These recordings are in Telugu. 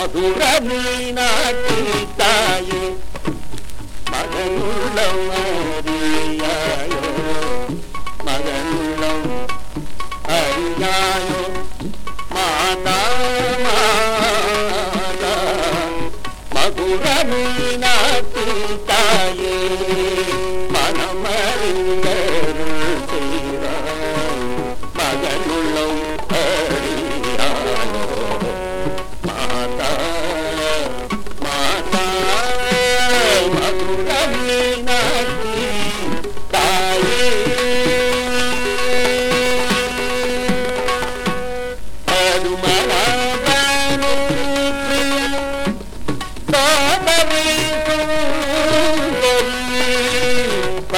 మధుర మీనాటి తాయే మగనులం అరియాయో మగనులం అరియాయో మాతా మధుర మీనాటి తాయే మగనులం అరి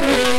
Lord.